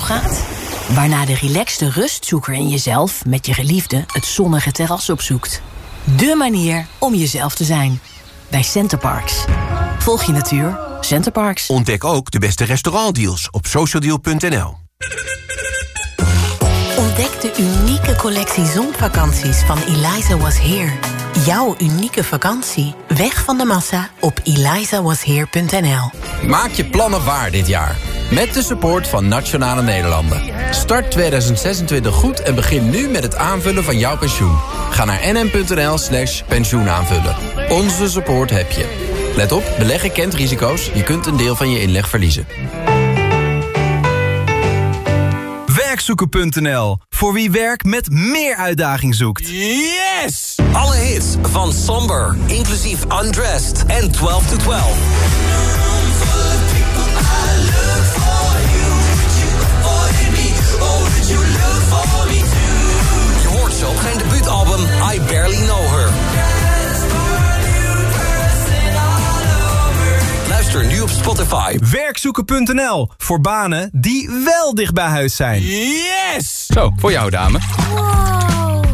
Gaat? Waarna de relaxte rustzoeker in jezelf met je geliefde het zonnige terras opzoekt. De manier om jezelf te zijn. Bij Centerparks. Volg je natuur. Centerparks. Ontdek ook de beste restaurantdeals op socialdeal.nl. Ontdek de unieke collectie zonvakanties van Eliza Was Here. Jouw unieke vakantie. Weg van de massa op elizawasheer.nl. Maak je plannen waar dit jaar. Met de support van Nationale Nederlanden. Start 2026 goed en begin nu met het aanvullen van jouw pensioen. Ga naar nm.nl slash pensioenaanvullen. Onze support heb je. Let op, beleggen kent risico's. Je kunt een deel van je inleg verliezen. Werkzoeken.nl. Voor wie werk met meer uitdaging zoekt. Yes! Alle hits van Somber, inclusief Undressed en 12 to 12. Zo op zijn debuutalbum I Barely Know Her. Luister nu op Spotify. Werkzoeken.nl. Voor banen die wel dicht bij huis zijn. Yes! Zo, voor jou dame.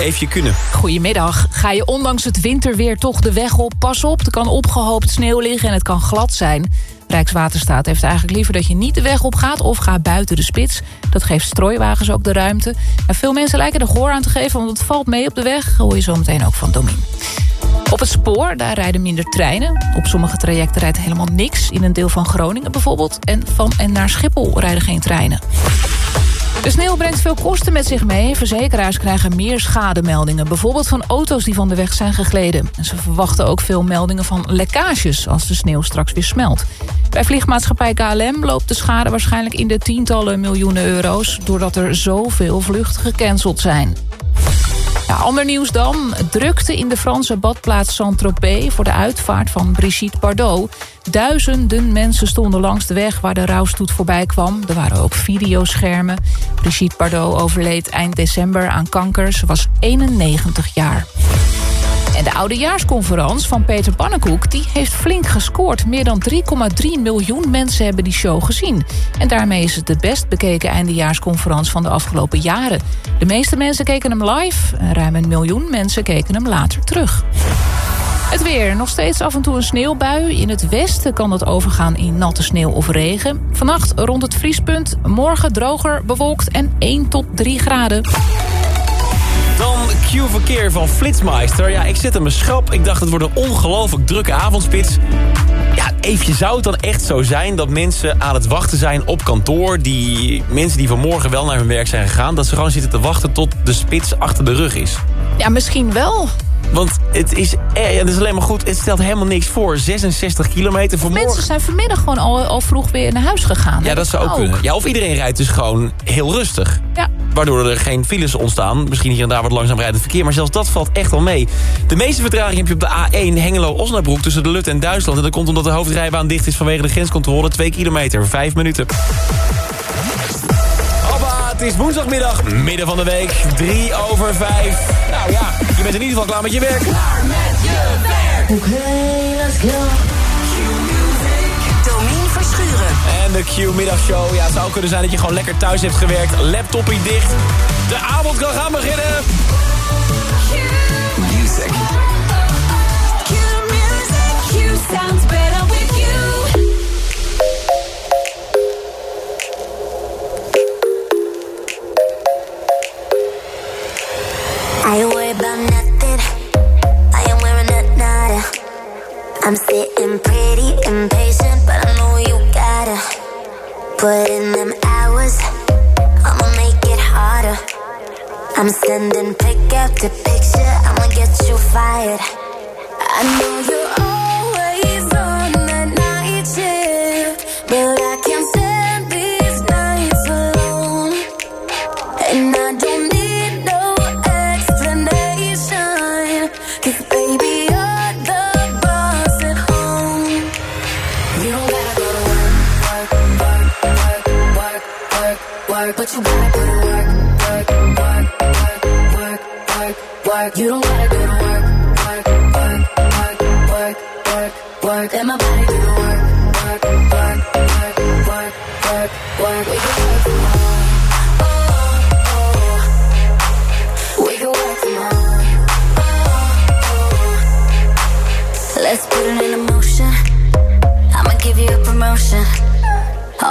Even kunnen. Goedemiddag. Ga je ondanks het winterweer toch de weg op? Pas op, er kan opgehoopt sneeuw liggen en het kan glad zijn. Rijkswaterstaat heeft eigenlijk liever dat je niet de weg op gaat... of ga buiten de spits. Dat geeft strooiwagens ook de ruimte. En veel mensen lijken er gehoor aan te geven... want het valt mee op de weg. hoor je zo meteen ook van Domien. Op het spoor, daar rijden minder treinen. Op sommige trajecten rijdt helemaal niks. In een deel van Groningen bijvoorbeeld. En van en naar Schiphol rijden geen treinen. De sneeuw brengt veel kosten met zich mee. Verzekeraars krijgen meer schademeldingen. Bijvoorbeeld van auto's die van de weg zijn gegleden. En ze verwachten ook veel meldingen van lekkages... als de sneeuw straks weer smelt. Bij vliegmaatschappij KLM loopt de schade waarschijnlijk in de tientallen miljoenen euro's... doordat er zoveel vluchten gecanceld zijn. Ander nieuws dan. Drukte in de Franse badplaats Saint-Tropez... voor de uitvaart van Brigitte Bardot. Duizenden mensen stonden langs de weg waar de rouwstoet voorbij kwam. Er waren ook videoschermen. Brigitte Bardot overleed eind december aan kanker. Ze was 91 jaar. En de oudejaarsconferentie van Peter Pannenkoek... die heeft flink gescoord. Meer dan 3,3 miljoen mensen hebben die show gezien. En daarmee is het de best bekeken eindejaarsconferentie van de afgelopen jaren. De meeste mensen keken hem live. Ruim een miljoen mensen keken hem later terug. Het weer. Nog steeds af en toe een sneeuwbui. In het westen kan dat overgaan in natte sneeuw of regen. Vannacht rond het vriespunt. Morgen droger, bewolkt en 1 tot 3 graden. Dan Q-verkeer van Flitsmeister. Ja, ik zet hem een schrap. Ik dacht, het wordt een ongelooflijk drukke avondspits. Ja, even zou het dan echt zo zijn dat mensen aan het wachten zijn op kantoor... die mensen die vanmorgen wel naar hun werk zijn gegaan... dat ze gewoon zitten te wachten tot de spits achter de rug is. Ja, misschien wel. Want het is, eh, ja, het is alleen maar goed, het stelt helemaal niks voor. 66 kilometer voor Mensen zijn vanmiddag gewoon al, al vroeg weer naar huis gegaan. Ja, dat zou ook, kunnen. Ja, of iedereen rijdt dus gewoon heel rustig. Ja. Waardoor er geen files ontstaan. Misschien hier en daar wat langzaam rijdend verkeer. Maar zelfs dat valt echt wel mee. De meeste vertraging heb je op de A1 Hengelo-Osnabrück... tussen de Lut en Duitsland. En dat komt omdat de hoofdrijbaan dicht is vanwege de grenscontrole. 2 kilometer, 5 minuten. Hoppa, het is woensdagmiddag, midden van de week. 3 over 5. Nou ja, je bent in ieder geval klaar met je werk. Klaar met je werk. Oké, let's go. En de Q-middagshow. Ja, het zou kunnen zijn dat je gewoon lekker thuis hebt gewerkt. Laptopje dicht. De avond kan gaan beginnen. Music. sounds better with you. I worry about nothing. I am wearing a nada. I'm sitting pretty impatient, put in them hours. I'ma make it harder. I'm sending pick after picture. I'ma get you fired. I know you're always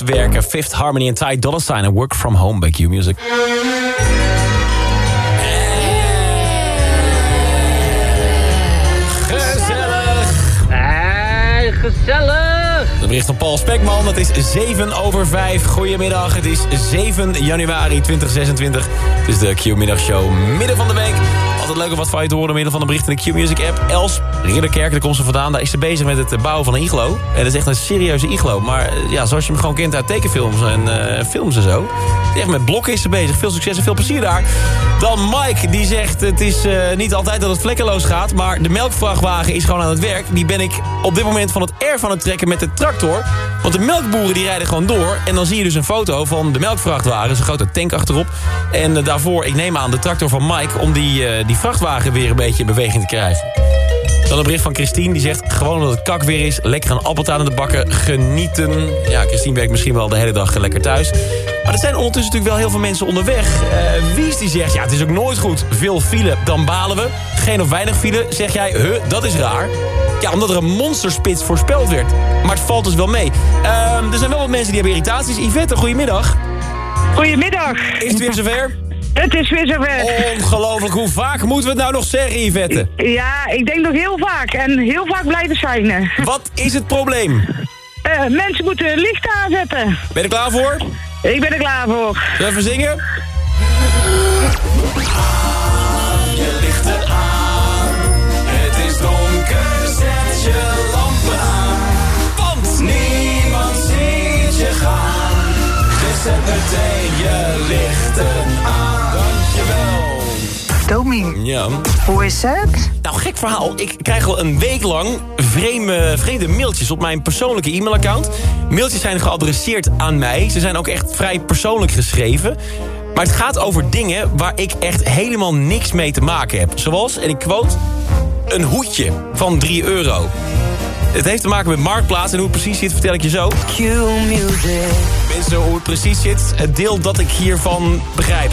werken. Fifth Harmony en Ty Dolla Sign en Work From Home bij Q Music. Gezellig! Hey, gezellig! De bericht van Paul Spekman, het is 7 over 5. Goedemiddag, het is 7 januari 2026. Het is de Q-middagshow midden van de week. Altijd leuk om wat van je te horen middel van de bericht in de Q-music app. Els Ridderkerk, daar komt ze vandaan. Daar is ze bezig met het eh, bouwen van een iglo. En dat is echt een serieuze iglo. Maar eh, ja, zoals je hem gewoon kent uit tekenfilms en eh, films en zo. Echt met blokken is ze bezig. Veel succes en veel plezier daar. Dan Mike, die zegt het is niet altijd dat het vlekkeloos gaat. Maar de melkvrachtwagen is gewoon aan het werk. Die ben ik op dit moment van het erf aan het trekken met de tractor. Want de melkboeren die rijden gewoon door. En dan zie je dus een foto van de melkvrachtwagen. Dus een grote tank achterop. En daarvoor, ik neem aan, de tractor van Mike... om die, eh, die vrachtwagen weer een beetje in beweging te krijgen. Dan een bericht van Christine, die zegt... gewoon omdat het kak weer is, lekker een appeltaart aan de bakken, genieten. Ja, Christine werkt misschien wel de hele dag lekker thuis. Maar er zijn ondertussen natuurlijk wel heel veel mensen onderweg. Eh Wies die zegt, ja, het is ook nooit goed. Veel file, dan balen we. Geen of weinig file, zeg jij, huh, dat is raar. Ja, omdat er een monsterspits voorspeld werd. Maar het valt dus wel mee. Ehm, er zijn wel wat mensen die hebben irritaties. Yvette, goedemiddag. Goedemiddag. Is het weer zover? Het is weer zover. Ongelooflijk, hoe vaak moeten we het nou nog zeggen, Yvette? Ja, ik denk nog heel vaak. En heel vaak blijven schijnen. Wat is het probleem? Eh, mensen moeten licht aanzetten. Ben je er klaar voor? Ik ben er klaar voor. Zullen we even zingen? Je lichten aan. Het is donker, zet je lampen aan. Want niemand ziet je gaan. Dus zet meteen je lichten aan. Domi. Ja. Hoe is het? Nou, gek verhaal. Ik krijg al een week lang vreemde, vreemde mailtjes op mijn persoonlijke e-mailaccount. Mailtjes zijn geadresseerd aan mij. Ze zijn ook echt vrij persoonlijk geschreven. Maar het gaat over dingen waar ik echt helemaal niks mee te maken heb. Zoals, en ik quote, een hoedje van 3 euro. Het heeft te maken met Marktplaats en hoe het precies zit vertel ik je zo. Q Music. Mensen, hoe het precies zit, het deel dat ik hiervan begrijp.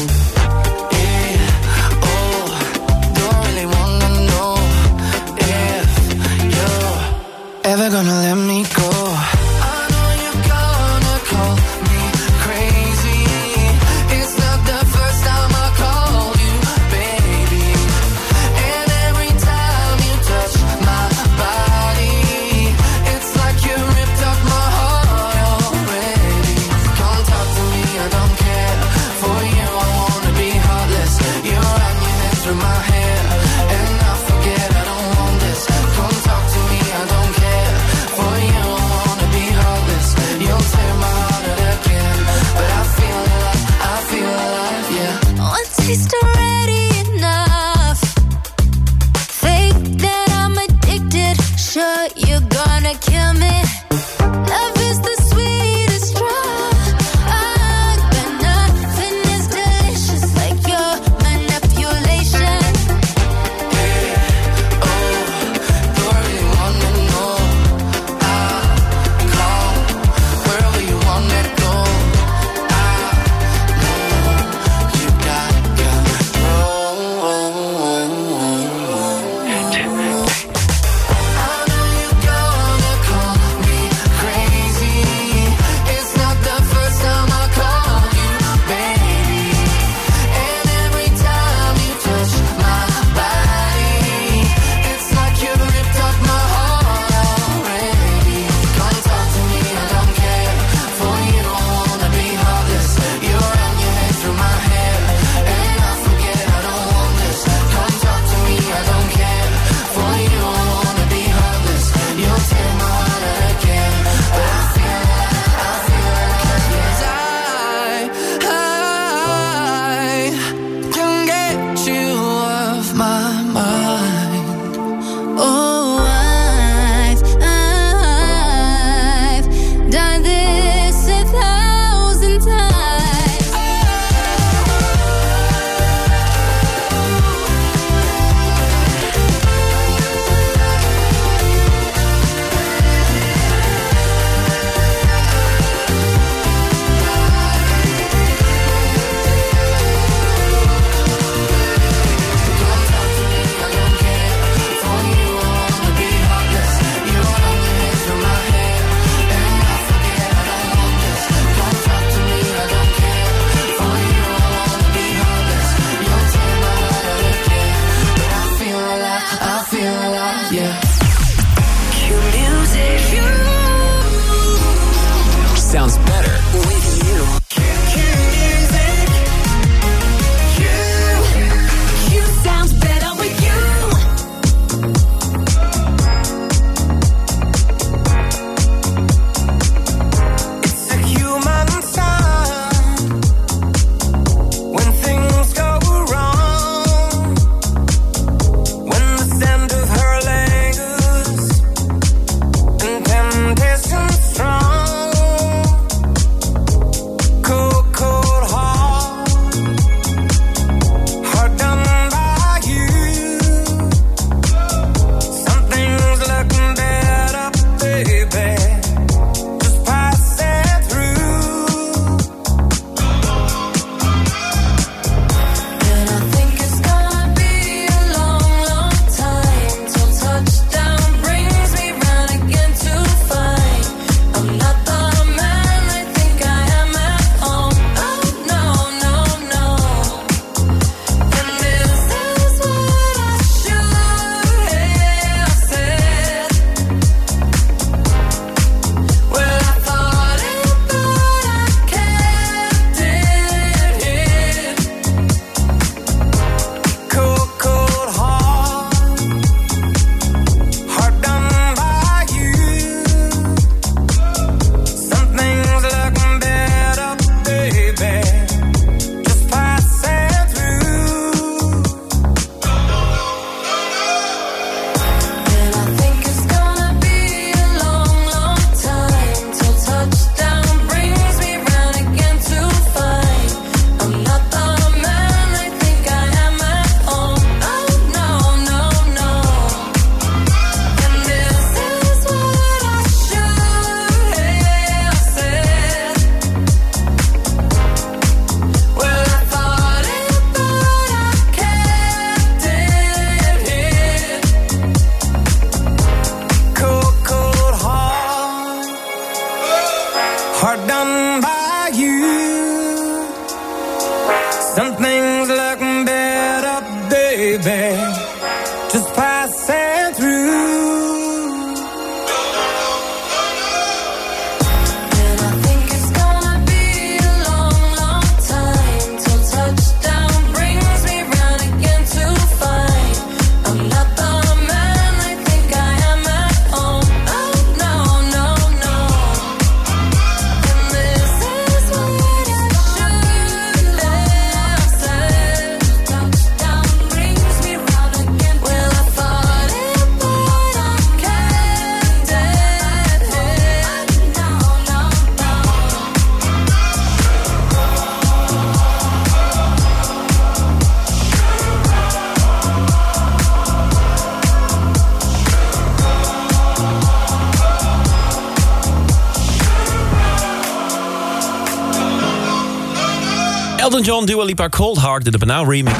John, Dua Lipa, Cold Heart, de Banauw remix.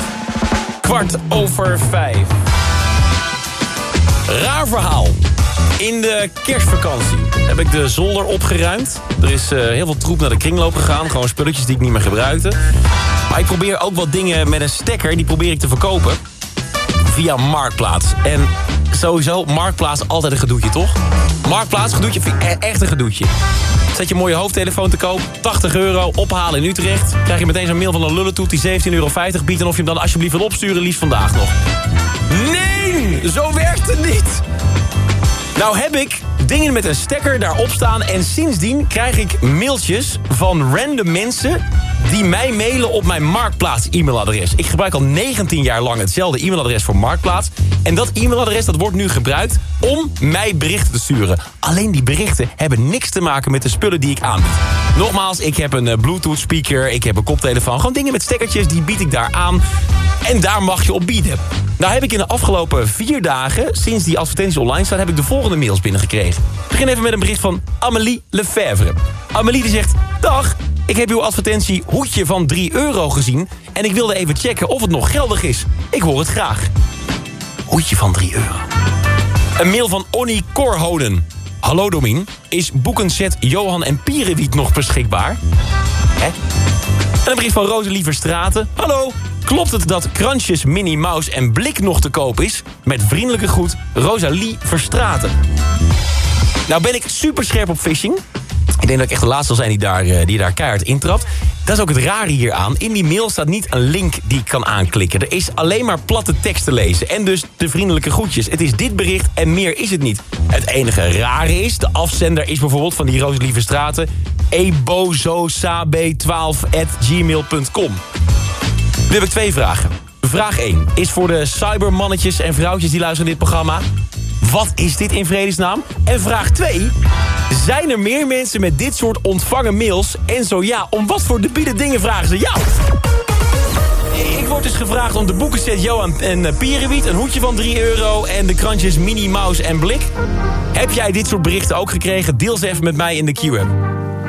Kwart over vijf. Raar verhaal. In de kerstvakantie heb ik de zolder opgeruimd. Er is eh, heel veel troep naar de kringloop gegaan. Gewoon spulletjes die ik niet meer gebruikte. Maar ik probeer ook wat dingen met een stekker. Die probeer ik te verkopen. Via Marktplaats. En sowieso, Marktplaats altijd een gedoetje, toch? Marktplaats, gedoetje, e- echt een gedoetje. Zet je mooie hoofdtelefoon te koop, 80 euro, ophalen in Utrecht. Krijg je meteen zo'n mail van een lullentoet die 17,50 euro biedt... en of je hem dan alsjeblieft wil opsturen, liefst vandaag nog. Nee, zo werkt het niet. Nou heb ik dingen met een stekker daarop staan... en sindsdien krijg ik mailtjes van random mensen... die mij mailen op mijn Marktplaats e-mailadres. Ik gebruik al 19 jaar lang hetzelfde e-mailadres voor Marktplaats. En dat e-mailadres dat wordt nu gebruikt om mij berichten te sturen. Alleen die berichten hebben niks te maken met de spullen die ik aanbied. Nogmaals, ik heb een eh, Bluetooth speaker, ik heb een koptelefoon. Gewoon dingen met stekkertjes, die bied ik daar aan. En daar mag je op bieden. Nou heb ik in de afgelopen vier dagen, sinds die advertenties online staan... heb ik de volgende mails binnengekregen. Ik begin even met een bericht van Amélie Lefevre. Amélie die zegt... Dag, ik heb uw advertentie hoedje van 3 euro gezien... en ik wilde even checken of het nog geldig is. Ik hoor het graag. Hoedje van 3 euro. Een mail van Onnie Korhonen. Hallo Domien, is boekenset Johan en Pierenwiet nog beschikbaar? En een brief van Rosalie Verstraten. Hallo, klopt het dat Kransjes, Minnie Mouse en Blik nog te koop is? Met vriendelijke groet, Rosalie Verstraten. Nou ben ik super scherp op phishing. Ik denk dat ik echt de laatste zal zijn die daar, eh, die daar keihard intrapt. Dat is ook het rare hieraan. In die mail staat niet een link die ik kan aanklikken. Er is alleen maar platte tekst te lezen. En dus de vriendelijke groetjes. Het is dit bericht en meer is het niet. Het enige rare is, de afzender is bijvoorbeeld van die Rosalie Verstraten... ebozosabe12.gmail.com. Nu heb ik twee vragen. Vraag 1 is voor de cybermannetjes en vrouwtjes die luisteren dit programma. Wat is dit in vredesnaam? En vraag 2. Zijn er meer mensen met dit soort ontvangen mails? En zo ja, om wat voor debiele dingen vragen ze jou? Ik word dus gevraagd om de boekenset Johan en eh, Pierenwiet... een hoedje van 3 euro en de krantjes Minnie Mouse en Blik. Heb jij dit soort berichten ook gekregen? Deel ze even met mij in de Q-app.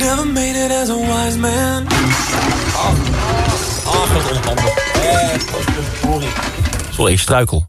Never made it as a wise man. Ach, wat onhandig. Eh, Sorry, ik struikel.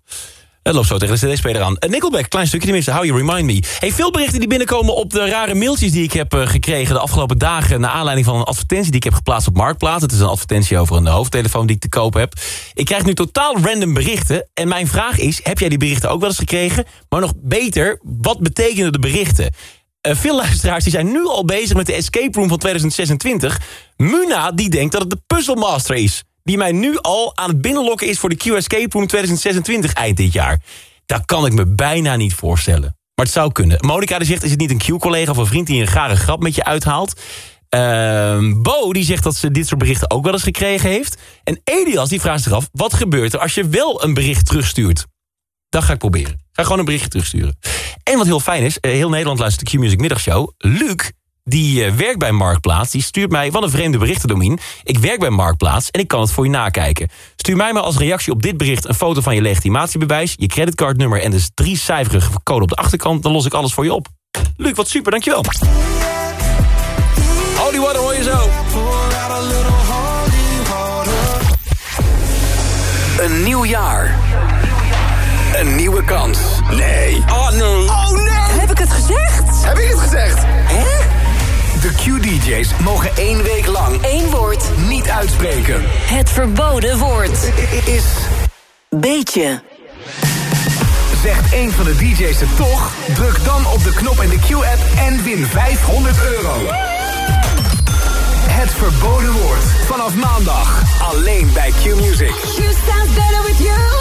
Het loopt zo tegen de cd-speler aan. Uh, Nickelback, klein stukje tenminste, How You Remind Me. Hey, veel berichten die binnenkomen op de rare mailtjes die ik heb eh, gekregen... de afgelopen dagen naar aanleiding van een advertentie die ik heb geplaatst op Marktplaats. Het is een advertentie over een hoofdtelefoon die ik te koop heb. Ik krijg nu totaal random berichten. En mijn vraag is, heb jij die berichten ook wel eens gekregen? Maar nog beter, wat betekenen de berichten? Eh, veel luisteraars die zijn nu al bezig met de escape room van 2026. Muna die denkt dat het de Puzzle Master is. Die mij nu al aan het binnenlokken is voor de Q Escape Room 2026 eind dit jaar. Dat kan ik me bijna niet voorstellen. Maar het zou kunnen. Monica die zegt, is het niet een Q-collega of een vriend die een gare grap met je uithaalt? Ehm, Bo die zegt dat ze dit soort berichten ook wel eens gekregen heeft. En Elias die vraagt zich af, wat gebeurt er als je wel een bericht terugstuurt? Dat ga ik proberen. Ga gewoon een berichtje terugsturen. En wat heel fijn is, eh, heel Nederland luistert de Q-Music middagshow. Luc, die eh, werkt bij Marktplaats, die stuurt mij... wat een vreemde berichten, Domien. Ik werk bij Marktplaats en ik kan het voor je nakijken. Stuur mij maar als reactie op dit bericht... een foto van je legitimatiebewijs, je creditcardnummer... en dus drie cijferige code op de achterkant. Dan los ik alles voor je op. Luc, wat super, dankjewel. Holy water hoor je zo. Een nieuw jaar. Een nieuwe kans. Nee. Oh nee. Oh nee. Heb ik het gezegd? Heb ik het gezegd? Hè? De Q-DJ's mogen één week lang Eén woord. niet uitspreken. Het verboden woord. Is Beetje. Zegt één van de DJ's het toch? Druk dan op de knop in de Q-app en win 500 euro. Het verboden woord. Vanaf maandag. Alleen bij Q-Music. You sound better with you.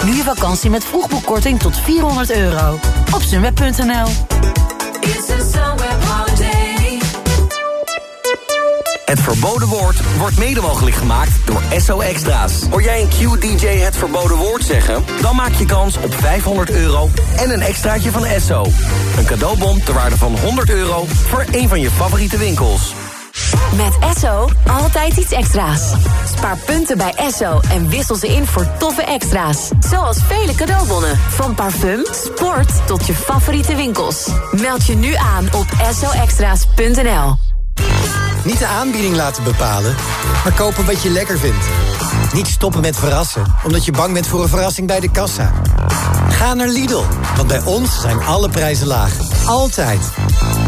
Boek nu je vakantie met vroegboekkorting tot 400 euro. Op sunweb.nl Het verboden woord wordt mede mogelijk gemaakt door SO Extra's. Hoor jij een Q-DJ het verboden woord zeggen? Dan maak je kans op 500 euro en een extraatje van SO. Een cadeaubon ter waarde van 100 euro voor een van je favoriete winkels. Met Esso altijd iets extra's. Spaar punten bij Esso en wissel ze in voor toffe extra's. Zoals vele cadeaubonnen. Van parfum, sport tot je favoriete winkels. Meld je nu aan op essoextra's.nl. Niet de aanbieding laten bepalen, maar kopen wat je lekker vindt. Niet stoppen met verrassen, omdat je bang bent voor een verrassing bij de kassa. Ga naar Lidl, want bij ons zijn alle prijzen laag. Altijd.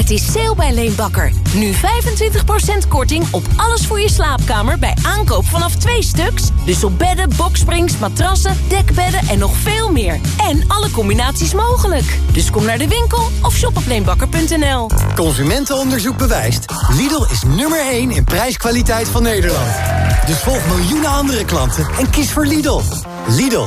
Het is sale bij Leenbakker. Nu 25% korting op alles voor je slaapkamer bij aankoop vanaf twee stuks. Dus op bedden, boksprings, matrassen, dekbedden en nog veel meer. En alle combinaties mogelijk. Dus kom naar de winkel of shop op leenbakker.nl. Consumentenonderzoek bewijst. Lidl is nummer 1 in prijskwaliteit van Nederland. Dus volg miljoenen andere klanten en kies voor Lidl. Lidl,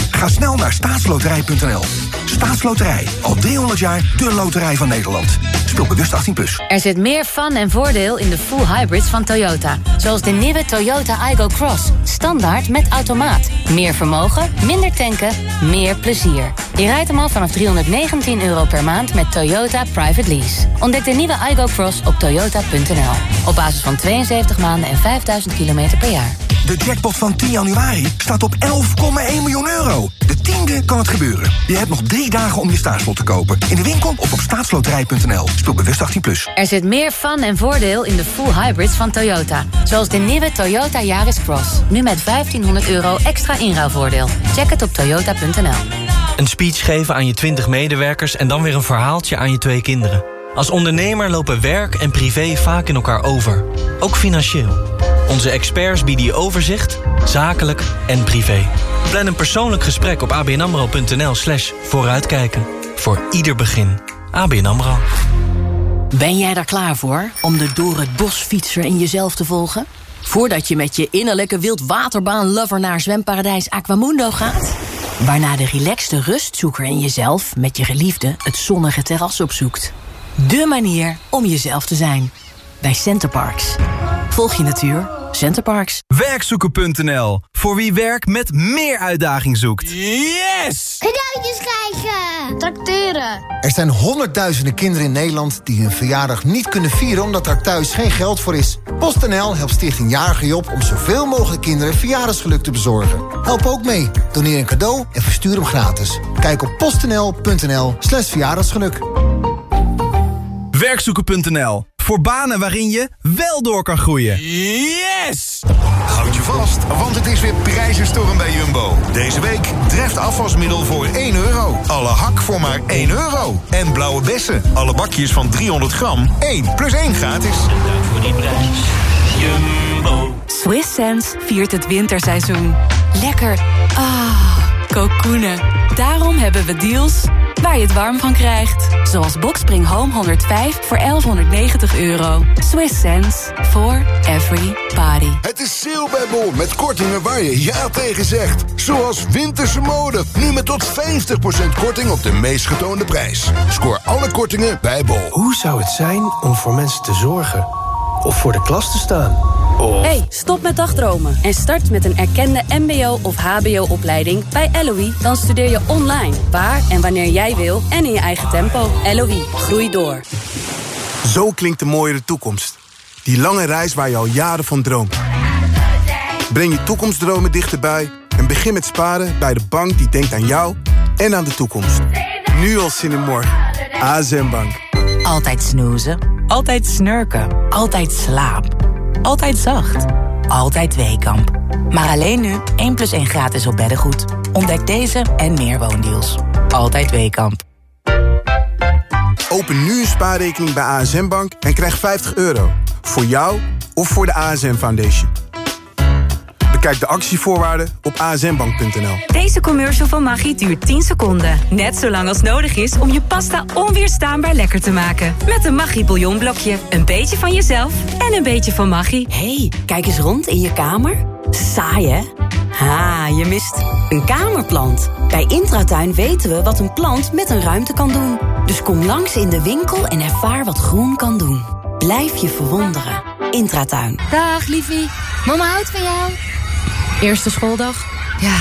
Ga snel naar staatsloterij.nl. Staatsloterij. Al 300 jaar de loterij van Nederland. Speel bewust 18+. Plus. Er zit meer fun en voordeel in de full hybrids van Toyota. Zoals de nieuwe Toyota Igo Cross. Standaard met automaat. Meer vermogen, minder tanken, meer plezier. Je rijdt hem al vanaf 319 euro per maand met Toyota Private Lease. Ontdek de nieuwe Igo Cross op toyota.nl. Op basis van 72 maanden en 5000 kilometer per jaar. De jackpot van 10 januari staat op 11,1 miljoen euro. De tiende kan het gebeuren. Je hebt nog drie dagen om je staatslot te kopen. In de winkel of op staatsloterij.nl. Speel bewust 18+. Plus. Er zit meer fun en voordeel in de full hybrids van Toyota. Zoals de nieuwe Toyota Yaris Cross. Nu met 1500 euro extra inruilvoordeel. Check het op toyota.nl. Een speech geven aan je 20 medewerkers en dan weer een verhaaltje aan je twee kinderen. Als ondernemer lopen werk en privé vaak in elkaar over. Ook financieel. Onze experts bieden je overzicht, zakelijk en privé. Plan een persoonlijk gesprek op abnamro.nl slash vooruitkijken. Voor ieder begin. ABN AMRO. Ben jij daar klaar voor om de door het bos fietser in jezelf te volgen? Voordat je met je innerlijke wildwaterbaan-lover naar zwemparadijs Aquamundo gaat? Waarna de relaxte rustzoeker in jezelf met je geliefde het zonnige terras opzoekt. De manier om jezelf te zijn. Bij Centerparks. Volg je natuur. Centerparks. Werkzoeken.nl. Voor wie werk met meer uitdaging zoekt. Yes! Cadeautjes krijgen! Tracteren! Er zijn honderdduizenden kinderen in Nederland die hun verjaardag niet kunnen vieren omdat er thuis geen geld voor is. PostNL helpt Stichting Jarige Job om zoveel mogelijk kinderen verjaardagsgeluk te bezorgen. Help ook mee. Doneer een cadeau en verstuur hem gratis. Kijk op postnl.nl slash verjaardagsgeluk. Werkzoeken.nl. Voor banen waarin je wel door kan groeien. Yes! Houd je vast, want het is weer prijzenstorm bij Jumbo. Deze week treft afwasmiddel voor 1 euro. Alle hak voor maar 1 euro. En blauwe bessen, alle bakjes van 300 gram, 1 plus 1 gratis. En dank voor die prijs. Jumbo. Swiss Sense viert het winterseizoen. Lekker. Ah, kokoenen. Daarom hebben we deals waar je het warm van krijgt. Zoals Boxspring Home 105 voor 1190 euro. Swiss sense for every party. Het is sale bij Bol met kortingen waar je ja tegen zegt. Zoals winterse mode. Nu met tot 50% korting op de meest getoonde prijs. Scoor alle kortingen bij Bol. Hoe zou het zijn om voor mensen te zorgen? Of voor de klas te staan? Of... Hey, stop met dagdromen en start met een erkende mbo- of hbo-opleiding bij LOE. Dan studeer je online, waar en wanneer jij wil en in je eigen tempo. LOE, groei door. Zo klinkt de mooiere toekomst. Die lange reis waar je al jaren van droomt. Breng je toekomstdromen dichterbij en begin met sparen bij de bank die denkt aan jou en aan de toekomst. Nu al zin in morgen. ASM Bank. Altijd snoezen, altijd snurken, altijd slaap, altijd zacht, altijd Weekamp. Maar alleen nu 1 plus 1 gratis op beddengoed. Ontdek deze en meer woondeals. Altijd Weekamp. Open nu een spaarrekening bij ASM Bank en krijg 50 euro. Voor jou of voor de ASM Foundation. Bekijk de actievoorwaarden op asmbank.nl. Deze commercial van Maggi duurt 10 seconden. Net zo lang als nodig is om je pasta onweerstaanbaar lekker te maken. Met een Maggi bouillonblokje. Een beetje van jezelf en een beetje van Maggi. hey, kijk eens rond in je kamer. Saai, hè? Ha, je mist een kamerplant. Bij Intratuin weten we wat een plant met een ruimte kan doen. Dus kom langs in de winkel en ervaar wat groen kan doen. Blijf je verwonderen. Intratuin. Dag, liefie. Mama houdt van jou. Eerste schooldag? Ja,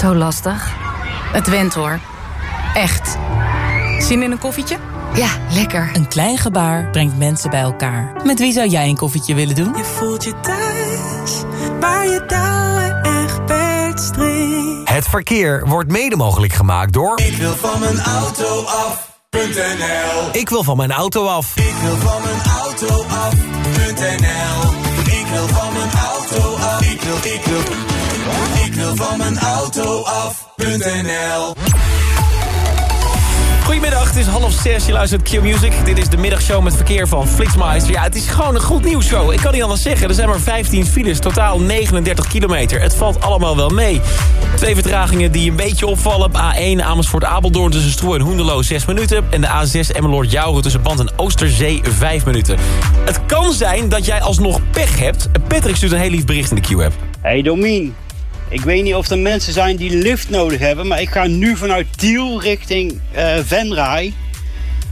zo lastig. Het went hoor. Echt. Zin in een koffietje? Ja, lekker. Een klein gebaar brengt mensen bij elkaar. Met wie zou jij een koffietje willen doen? Je voelt je thuis, waar je touwen echt string. Het verkeer wordt mede mogelijk gemaakt door... Ik wil van mijn auto af.nl Ik wil van mijn auto af. Ik wil van mijn auto af.nl Ik wil van mijn auto af. Ik wil, ik wil, wil van mijn auto af.nl Goedemiddag, het is half zes. Je luistert Q-Music. Dit is de middagshow met verkeer van Flitsmeister. Ja, het is gewoon een goed nieuws show. Ik kan niet anders zeggen. Er zijn maar 15 files, totaal 39 kilometer. Het valt allemaal wel mee. Twee vertragingen die een beetje opvallen. A1 Amersfoort-Apeldoorn tussen Stroe en Hoenderloo 6 minuten. En de A6 Emmeloord-Jouwen tussen Band en Oosterzee 5 minuten. Het kan zijn dat jij alsnog pech hebt. Patrick stuurt een heel lief bericht in de Q-app. Hey Domien, ik weet niet of er mensen zijn die lift nodig hebben, maar ik ga nu vanuit Tiel richting eh Venray.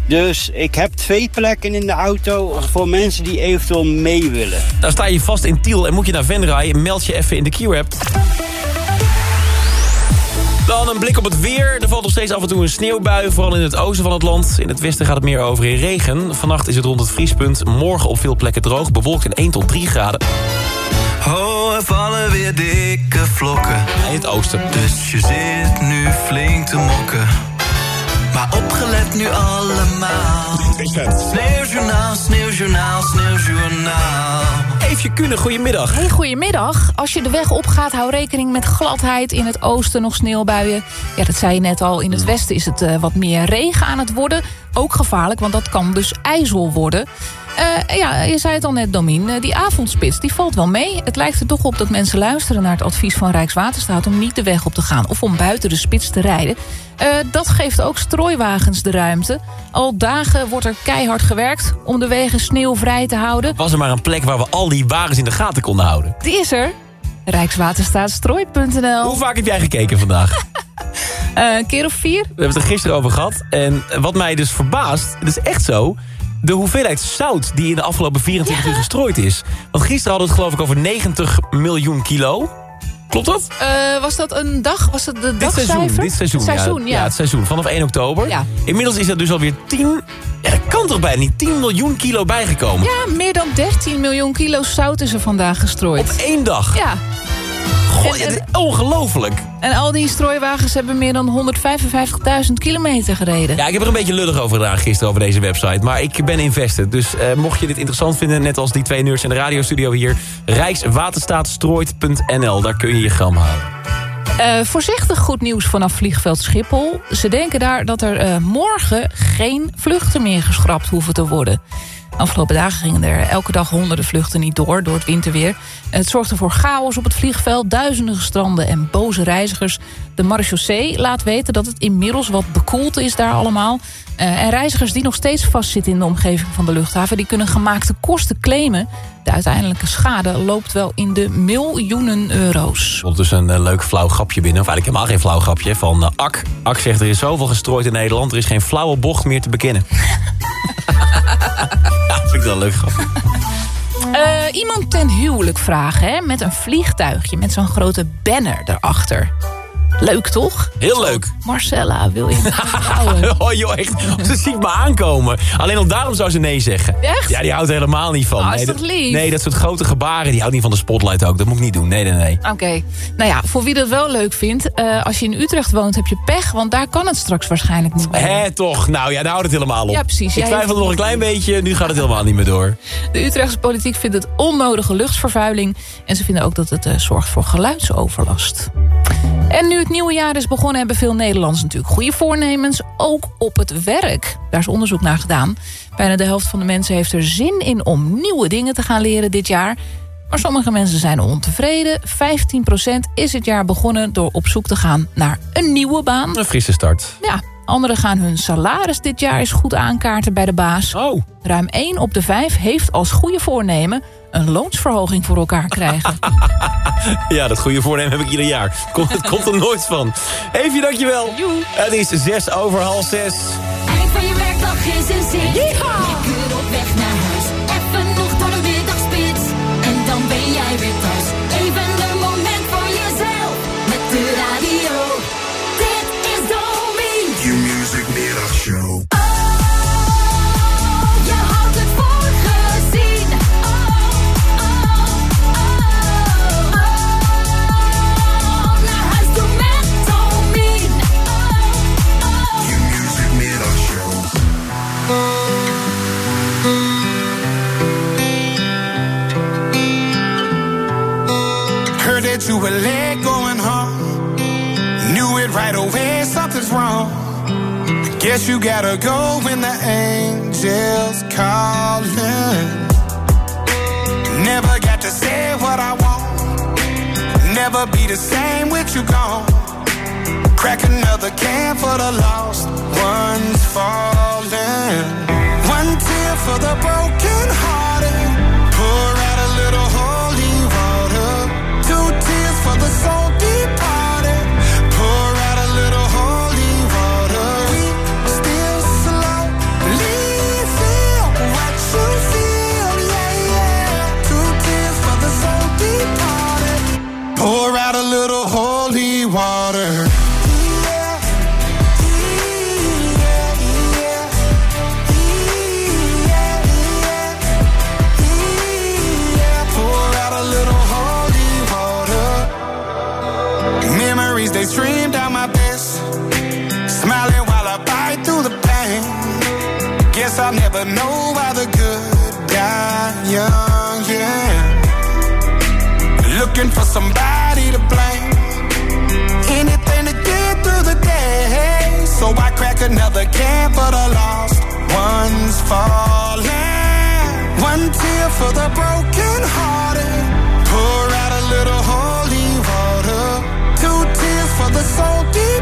Dus ik heb twee plekken in de auto voor mensen die eventueel mee willen. Dan sta je vast in Tiel en moet je naar Venray. Meld je even in de Q-app. Dan een blik op het weer. Er valt nog steeds af en toe een sneeuwbui, vooral in het oosten van het land. In het westen gaat het meer over in regen. Vannacht is het rond het vriespunt. Morgen op veel plekken droog, bewolkt in 1 tot 3 graden. Oh, er vallen weer dikke vlokken. Het oosten. Dus je zit nu flink te mokken. Maar opgelet nu allemaal. Sneeuwjournaal, sneeuwjournaal, sneeuwjournaal. Eefje Kunnen, goedemiddag. Hey, goedemiddag. Als je de weg opgaat, hou rekening met gladheid. In het oosten nog sneeuwbuien. Ja, dat zei je net al. In het westen is het eh, wat meer regen aan het worden. Ook gevaarlijk, want dat kan dus ijzel worden. Eh, ja, je zei het al net, Domien. eh, die avondspits, die valt wel mee. Het lijkt er toch op dat mensen luisteren naar het advies van Rijkswaterstaat... om niet de weg op te gaan of om buiten de spits te rijden. Eh, dat geeft ook strooiwagens de ruimte. Al dagen wordt er keihard gewerkt om de wegen sneeuwvrij te houden. Was er maar een plek waar we al die wagens in de gaten konden houden. Die is er. Rijkswaterstaatstrooit.nl Hoe vaak heb jij gekeken vandaag? Eh, een keer of vier? We hebben het er gisteren over gehad. En wat mij dus verbaast, het is echt zo... de hoeveelheid zout die in de afgelopen 24 uur gestrooid is. Want gisteren hadden we het geloof ik over 90 miljoen kilo. Klopt dat? Eh, was dat een dag? Was dat de Dit seizoen, dit seizoen, Het seizoen, ja. het seizoen. Vanaf 1 oktober. Ja. Inmiddels is er dus alweer 10... Ja, dat kan toch bijna niet? 10 miljoen kilo bijgekomen. Ja, meer dan 13 miljoen kilo zout is er vandaag gestrooid. Op één dag? Ja. Goh, En- ongelooflijk. En al die strooiwagens hebben meer dan 155.000 kilometer gereden. Ja, ik heb er een beetje lullig over gedaan gisteren over deze website. Maar ik ben invested. Dus eh, mocht je dit interessant vinden, net als die twee nerds in de radiostudio hier... Rijkswaterstaatstrooit.nl, daar kun je je gram houden. Eh, voorzichtig goed nieuws vanaf vliegveld Schiphol. Ze denken daar dat er eh, morgen geen vluchten meer geschrapt hoeven te worden. Afgelopen dagen gingen er elke dag honderden vluchten niet door... door het winterweer. Het zorgde voor chaos op het vliegveld, duizenden gestranden en boze reizigers. De marechaussee laat weten dat het inmiddels wat bekoeld is daar allemaal. Eh, en reizigers die nog steeds vastzitten in de omgeving van de luchthaven... die kunnen gemaakte kosten claimen. De uiteindelijke schade loopt wel in de miljoenen euro's. Ondertussen een eh, leuk flauw grapje binnen. Of eigenlijk helemaal geen flauw grapje. Van eh, Ak. Ak zegt er is zoveel gestrooid in Nederland. Er is geen flauwe bocht meer te bekennen. wel een leuk grapje. Eh, iemand ten huwelijk vragen, hè? Met een vliegtuigje, met zo'n grote banner erachter. Leuk, toch? Heel leuk. Marcella, wil je trouwen? oh joh, echt. Ze ziet me aankomen. Alleen al daarom zou ze nee zeggen. Echt? Ja, die houdt er helemaal niet van. Oh, is nee, dat lief? Nee, dat soort grote gebaren, die houdt niet van de spotlight ook. Dat moet ik niet doen. Nee, nee, nee. Oké, nou ja, voor wie dat wel leuk vindt... eh, als je in Utrecht woont, heb je pech... want daar kan het straks waarschijnlijk niet meer. Hé, toch? Nou ja, daar houdt het helemaal op. Ja, precies. Ik Jij twijfel heeft- nog een klein beetje. Nu gaat het helemaal niet meer door. De Utrechtse politiek vindt het onnodige luchtsvervuiling... en ze vinden ook dat het eh, zorgt voor geluidsoverlast. En nu het nieuwe jaar is begonnen... hebben veel Nederlanders natuurlijk goede voornemens. Ook op het werk. Daar is onderzoek naar gedaan. Bijna de helft van de mensen heeft er zin in... om nieuwe dingen te gaan leren dit jaar... Maar sommige mensen zijn ontevreden. 15% is het jaar begonnen door op zoek te gaan naar een nieuwe baan. Een frisse start. Ja, Anderen gaan hun salaris dit jaar eens goed aankaarten bij de baas. Oh. Ruim 1 op de 5 heeft als goede voornemen een loonsverhoging voor elkaar krijgen. ja, dat goede voornemen heb ik ieder jaar. Kom, het komt er nooit van. Even dankjewel. Het is 6 over half 6. Eind van je werkdag is een zin. Je kunt op weg naar one tear for the broken hearted. Pour out a little holy water. Two tears for the soul deep.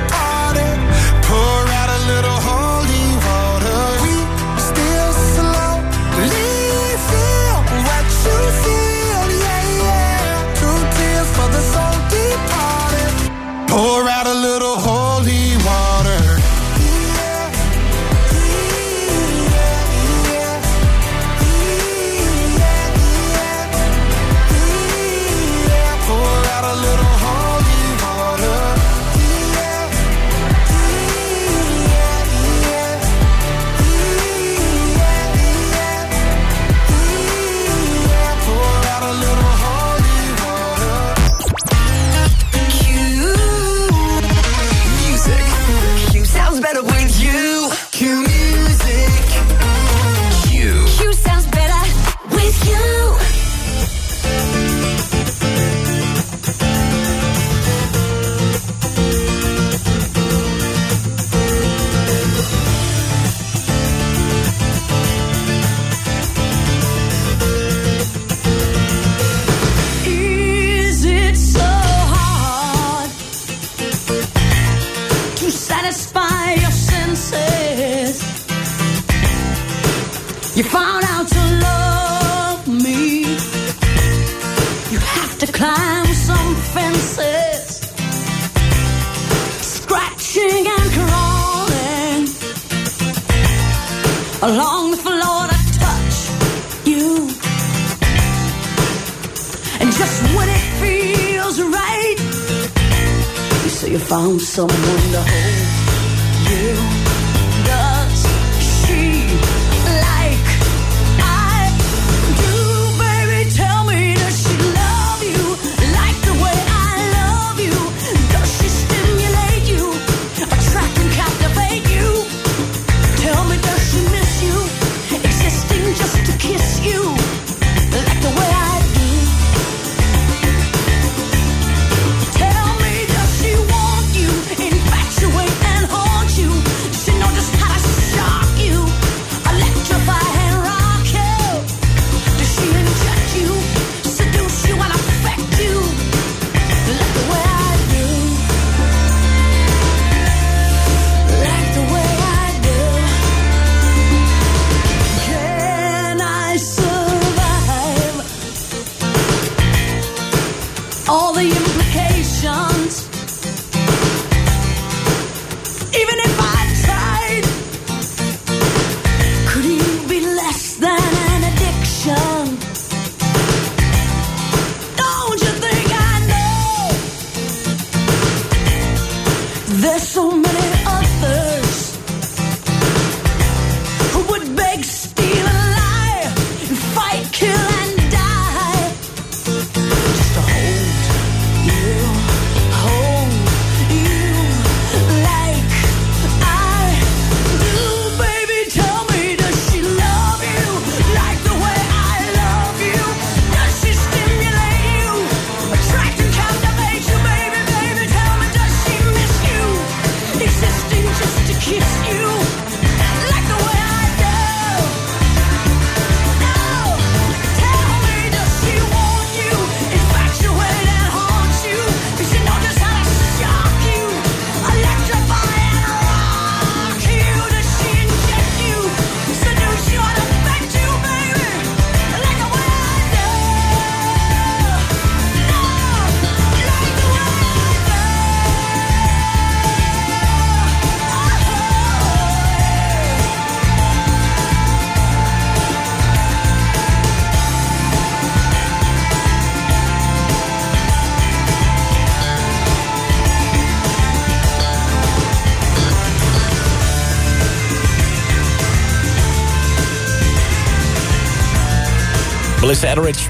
Etheridge.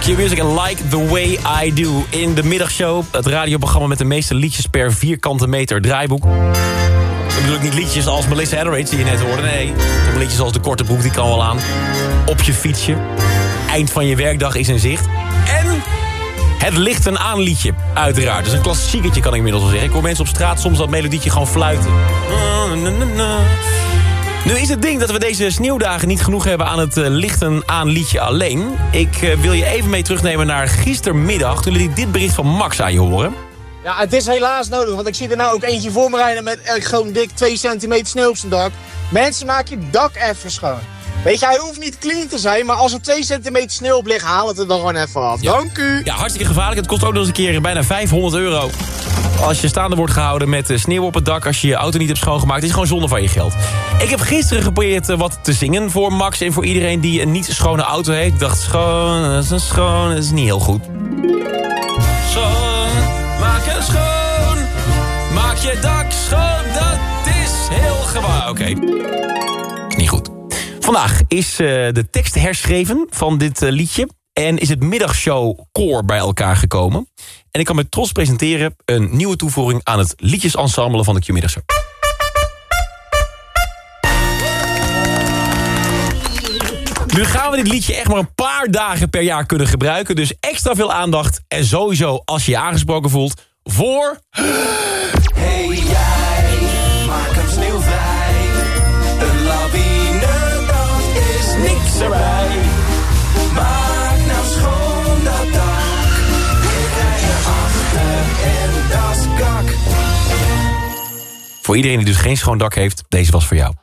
Q-Music en Like The Way I Do. In de middagshow, het radioprogramma met de meeste liedjes per vierkante meter draaiboek. Dat bedoel niet liedjes als Melissa Etheridge die je net hoorde. Nee, toch liedjes als De Korte Broek, die kan wel aan. Op je fietsje. Eind van je werkdag is in zicht. En het licht een aanliedje, uiteraard. Dus een klassieketje kan ik inmiddels wel zeggen. Ik hoor mensen op straat soms dat melodietje gewoon fluiten. Nu is het ding dat we deze sneeuwdagen niet genoeg hebben aan het uh, lichten aan liedje alleen. Ik uh, wil je even mee terugnemen naar gistermiddag... toen ik dit bericht van Max aan je horen. Ja, het is helaas nodig, want ik zie er nou ook eentje voor me rijden... met echt gewoon dik 2 centimeter sneeuw op zijn dak. Mensen, maak je dak even schoon. Weet je, hij hoeft niet clean te zijn, maar als er 2 centimeter sneeuw op ligt... haal het er dan gewoon even af. Ja. Dank u! Ja, hartstikke gevaarlijk. Het kost ook nog eens een keer bijna 500 euro. Als je staande wordt gehouden met uh, sneeuw op het dak... als je je auto niet hebt schoongemaakt, is gewoon zonde van je geld. Ik heb gisteren geprobeerd uh, wat te zingen voor Max... en voor iedereen die een niet schone auto heeft. Ik dacht, schoon, dat is schoon, dat is niet heel goed. Schoon, maak het schoon. Maak je dak schoon, dat is heel gewoon. Oké, okay. Vandaag is uh, de tekst herschreven van dit liedje... en is het middagshow koor bij elkaar gekomen... En ik kan met trots presenteren een nieuwe toevoeging aan het liedjesensemble van de Q-middagshow. Nu gaan we dit liedje echt maar een paar dagen per jaar kunnen gebruiken. Dus extra veel aandacht. En sowieso, als je je aangesproken voelt, voor... Hey jij, maak hem sneeuwvrij. Is niks erbij. Maak nou schoon dat dak. Ik rij erachter en dat is kak. Voor iedereen die dus geen schoon dak heeft, deze was voor jou.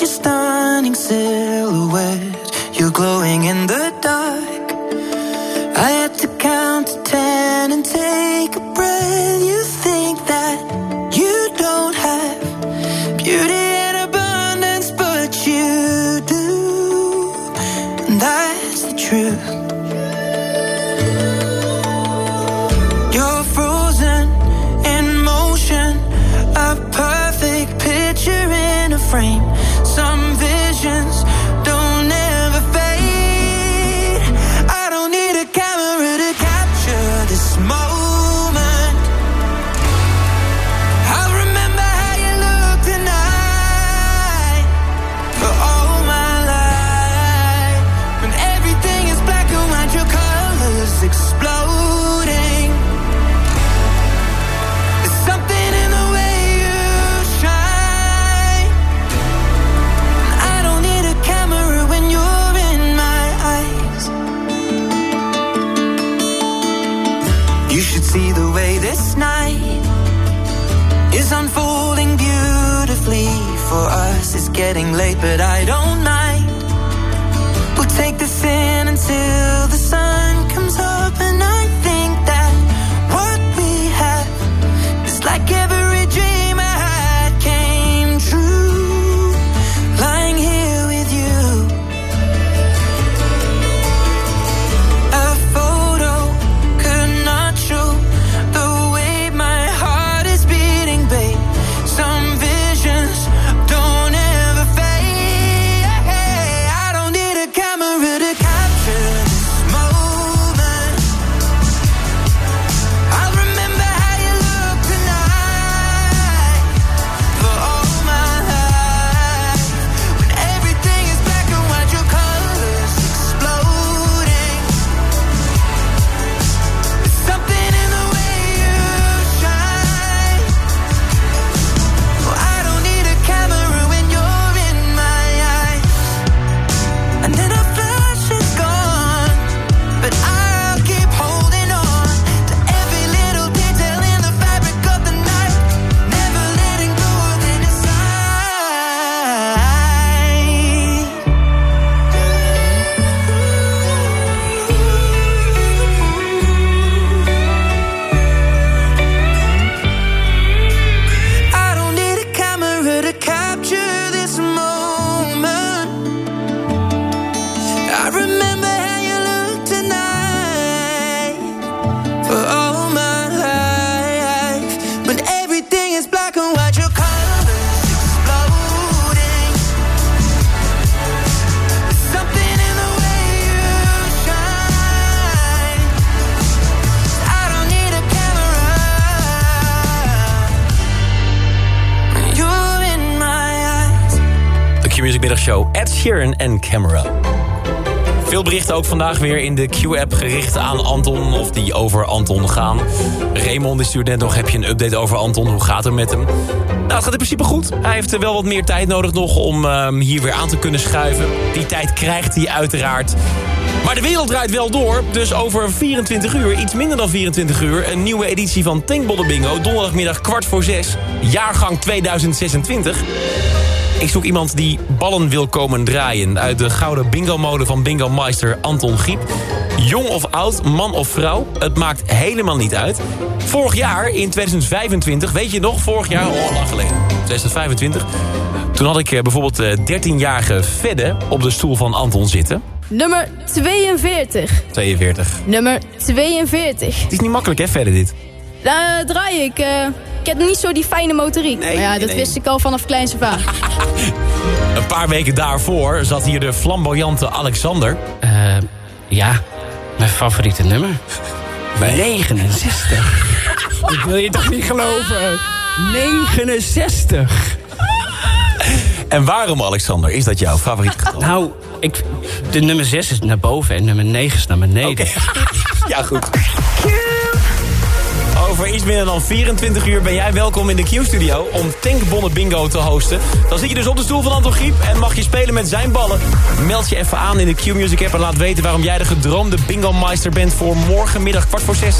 Your a stunning silhouette. You're glowing in the dark. Camera. Veel berichten ook vandaag weer in de Q-app gericht aan Anton... of die over Anton gaan. Raymond die stuurt net nog, heb je een update over Anton? Hoe gaat het met hem? Nou, het gaat in principe goed. Hij heeft wel wat meer tijd nodig nog om ehm, hier weer aan te kunnen schuiven. Die tijd krijgt hij uiteraard. Maar de wereld draait wel door, dus over 24 uur, iets minder dan 24 uur... een nieuwe editie van Tankbollen Bingo, donderdagmiddag kwart voor zes, jaargang 2026... Ik zoek iemand die ballen wil komen draaien. Uit de gouden bingo-mode van Bingo Meister Anton Giep. Jong of oud, man of vrouw, het maakt helemaal niet uit. Vorig jaar, in 2025, weet je nog, vorig jaar, oh lang geleden, 2025... toen had ik eh, bijvoorbeeld eh, 13-jarige Fedde op de stoel van Anton zitten. Nummer 42. 42. Nummer 42. Het is niet makkelijk hè, Fedde, dit. Daar draai ik. eh, ik heb niet zo die fijne motoriek. maar ja, dat nee. wist ik al vanaf kleins af. Een paar weken daarvoor zat hier de flamboyante Alexander. Eh, ja, mijn favoriete nummer. 69. Ik wil je toch niet geloven? 69. En waarom, Alexander, is dat jouw favoriet getal? Nou, ik, de nummer 6 is naar boven en nummer 9 is naar beneden. Ja, goed. Over iets minder dan 24 uur ben jij welkom in de Q-studio om Tankbonnen Bingo te hosten. Dan zit je dus op de stoel van Anton Griep en mag je spelen met zijn ballen. Meld je even aan in de Q-music app en laat weten waarom jij de gedroomde bingo-meister bent voor morgenmiddag kwart voor zes.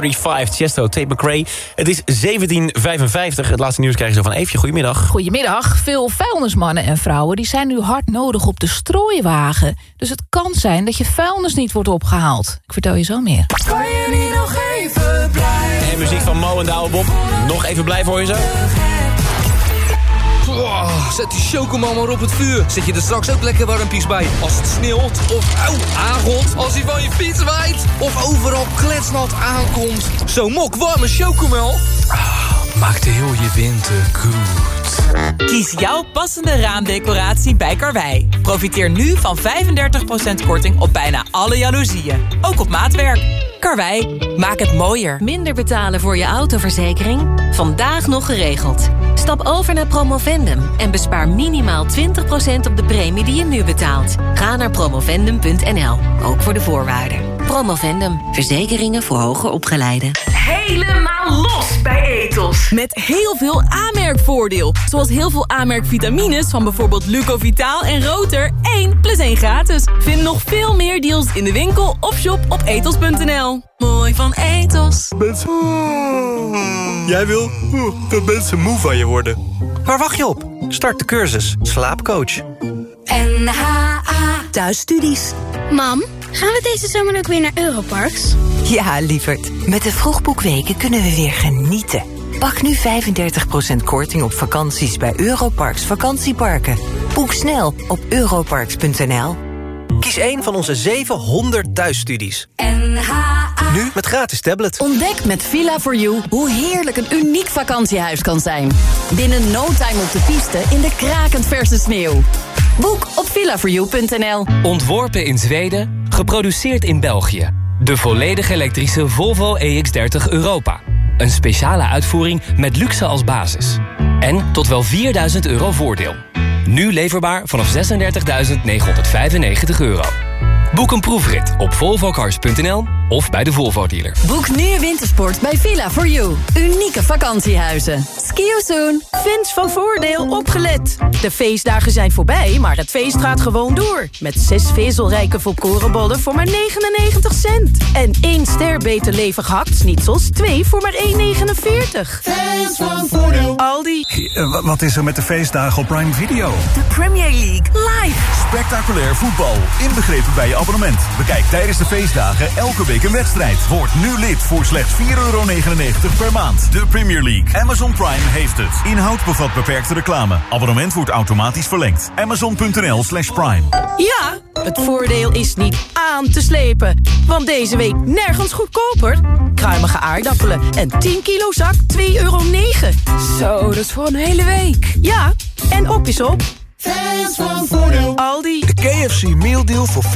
35, Chesto, Tate McRae. Het is 17.55. Het laatste nieuws krijg je zo van Eefje. Goedemiddag. Goedemiddag. Veel vuilnismannen en vrouwen die zijn nu hard nodig op de strooiwagen. Dus het kan zijn dat je vuilnis niet wordt opgehaald. Ik vertel je zo meer. Kan je niet nog even blijven? En muziek van Mo en de oude Bob. Nog even blij voor je zo. Zet die chocomel maar op het vuur. Zet je er straks ook lekker warmpies bij. Als het sneeuwt of auw, aangot. Als hij van je fiets waait. Of overal kletsnat aankomt. Zo'n mok warme chocomel. Ah, maakt heel je winter goed. Kies jouw passende raamdecoratie bij Karwei. Profiteer nu van 35% korting op bijna alle jaloezieën. Ook op maatwerk. Karwei, maak het mooier. Minder betalen voor je autoverzekering? Vandaag nog geregeld. Stap over naar Promovendum en bespaar minimaal 20% op de premie die je nu betaalt. Ga naar promovendum.nl, ook voor de voorwaarden. Promovendum, verzekeringen voor hoger opgeleiden. Helemaal los bij Etos. Met heel veel aanmerkvoordeel. Zoals heel veel aanmerkvitamines van bijvoorbeeld Lucovitaal en Roter. 1 plus 1 gratis. Vind nog veel meer deals in de winkel of shop op etos.nl. Mooi van Etos. Jij wil dat mensen moe van je worden. Waar wacht je op? Start de cursus Slaapcoach. NHA Thuisstudies. Mam, gaan we deze zomer ook weer naar Europarks? Ja, lieverd. Met de vroegboekweken kunnen we weer genieten. Pak nu 35% korting op vakanties bij Europarks vakantieparken. Boek snel op europarks.nl. Kies een van onze 700 thuisstudies. NHA Nu met gratis tablet. Ontdek met Villa4You hoe heerlijk een uniek vakantiehuis kan zijn. Binnen no time op de piste in de krakend verse sneeuw. Boek op villa4you.nl. Ontworpen in Zweden, geproduceerd in België. De volledig elektrische Volvo EX30 Europa. Een speciale uitvoering met luxe als basis. En tot wel 4000 euro voordeel. Nu leverbaar vanaf 36.995 euro. Boek een proefrit op volvocars.nl of bij de Volvo dealer. Boek nu wintersport bij Villa4You. Unieke vakantiehuizen. Ski you soon. Fans van Voordeel opgelet. De feestdagen zijn voorbij, maar het feest gaat gewoon door. Met zes vezelrijke volkorenbollen voor maar 99 cent. En één ster beter levig hakt-snitsels, twee voor maar 1,49. Fans van Voordeel. Aldi. Eh, wat is er met de feestdagen op Prime Video? De Premier League live. Spectaculair voetbal, inbegrepen bij je abonnement. Bekijk tijdens de feestdagen elke week een wedstrijd. Word nu lid voor slechts 4,99 per maand. De Premier League. Amazon Prime heeft het. Inhoud bevat beperkte reclame. Abonnement wordt automatisch verlengd. Amazon.nl slash prime. Ja, het voordeel is niet aan te slepen. Want deze week nergens goedkoper. Kruimige aardappelen en 10 kilo zak 2,9 euro. Zo, dat is voor een hele week. Ja, en op is op. Fans van Voordeel. Aldi. De KFC Meal Deal voor 4,99.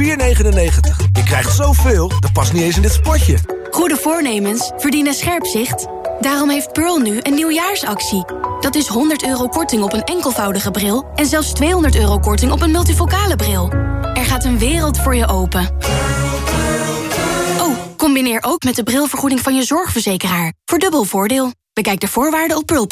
Je krijgt zoveel, dat past niet eens in dit spotje. Goede voornemens verdienen scherp zicht. Daarom heeft Pearl nu een nieuwjaarsactie. Dat is 100 euro korting op een enkelvoudige bril... en zelfs 200 euro korting op een multifocale bril. Er gaat een wereld voor je open. Oh, combineer ook met de brilvergoeding van je zorgverzekeraar. Voor dubbel voordeel. Bekijk de voorwaarden op pearl.nl.